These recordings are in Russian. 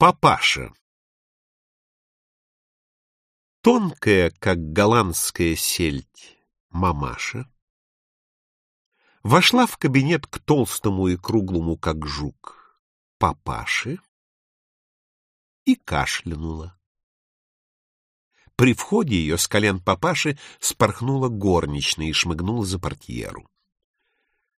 Папаша Тонкая, как голландская сельдь, мамаша вошла в кабинет к толстому и круглому, как жук, папаше и кашлянула. При входе ее с колен папаши спорхнула горничная и шмыгнула за портьеру.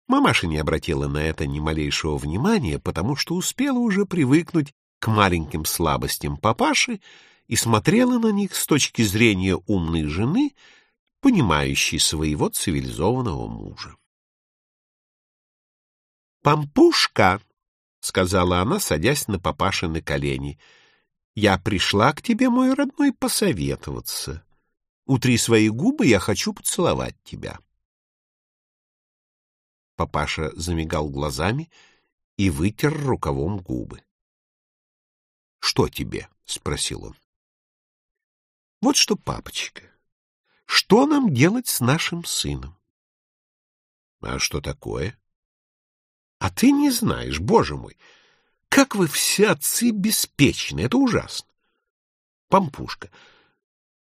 Мамаша не обратила на это ни малейшего внимания, потому что успела уже привыкнуть к маленьким слабостям папаши и смотрела на них с точки зрения умной жены, понимающей своего цивилизованного мужа. «Пампушка!» — сказала она, садясь на папашины колени — я пришла к тебе, мой родной, посоветоваться. Утри свои губы, я хочу поцеловать тебя. Папаша замигал глазами и вытер рукавом губы. — Что тебе? — спросил он. — Вот что, папочка, что нам делать с нашим сыном? — А что такое? — А ты не знаешь, боже мой! — как вы все отцы беспечны, это ужасно. Пампушка.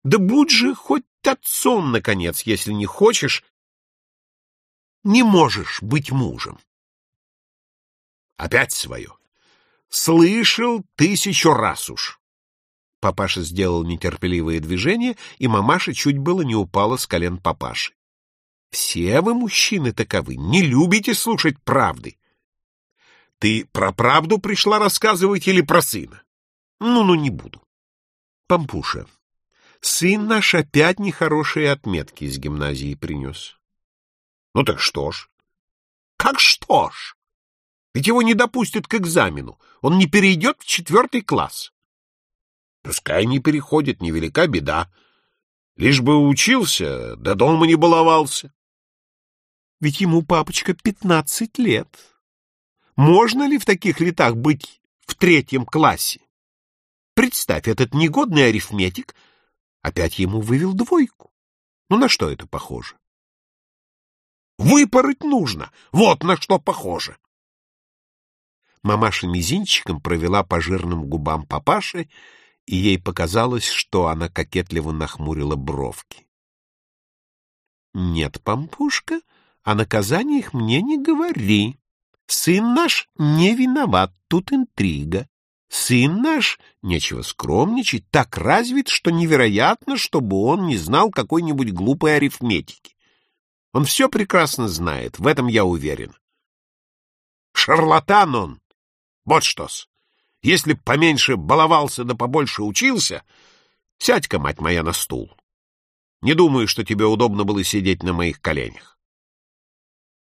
Да будь же хоть отцом, наконец, если не хочешь, не можешь быть мужем. Опять свое. Слышал тысячу раз уж. Папаша сделал нетерпеливое движение, и мамаша чуть было не упала с колен папаши. Все вы, мужчины, таковы, не любите слушать правды. Ты про правду пришла рассказывать или про сына? Ну-ну, не буду. Пампуша, сын наш опять нехорошие отметки из гимназии принес. Ну так что ж? Как что ж? Ведь его не допустят к экзамену. Он не перейдет в четвертый класс. Пускай не переходит, невелика беда. Лишь бы учился, да дома не баловался. Ведь ему, папочка, пятнадцать лет. Можно ли в таких летах быть в третьем классе? Представь, этот негодный арифметик опять ему вывел двойку. Ну на что это похоже? Выпороть нужно, вот на что похоже. Мамаша мизинчиком провела по жирным губам папаши, и ей показалось, что она кокетливо нахмурила бровки. — Нет, пампушка, о наказаниях мне не говори. Сын наш не виноват, тут интрига. Сын наш, нечего скромничать, так развит, что невероятно, чтобы он не знал какой-нибудь глупой арифметики. Он все прекрасно знает, в этом я уверен. Шарлатан он! Вот что-с! Если б поменьше баловался да побольше учился, сядь-ка, мать моя, на стул. Не думаю, что тебе удобно было сидеть на моих коленях.